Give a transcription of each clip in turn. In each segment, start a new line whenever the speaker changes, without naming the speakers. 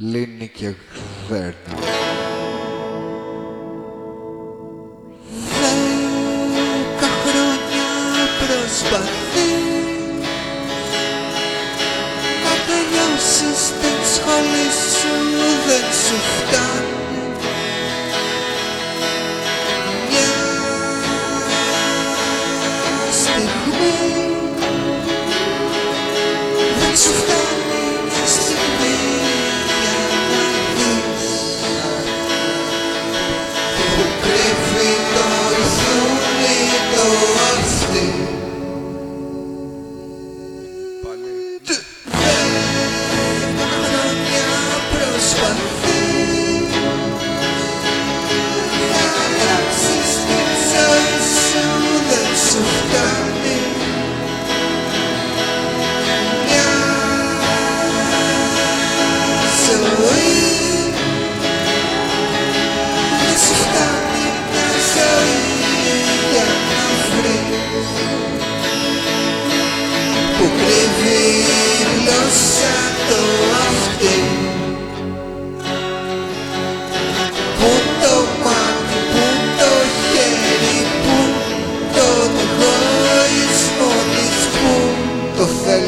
λύνει και χδέρνα.
Δέκα χρόνια προσπαθεί να τελειώσεις την σχολή σου δεν σου φτάνει μια στιγμή δεν σου φτάνει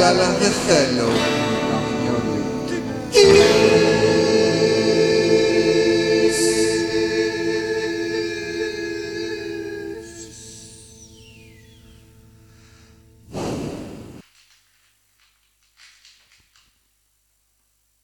a de Hello.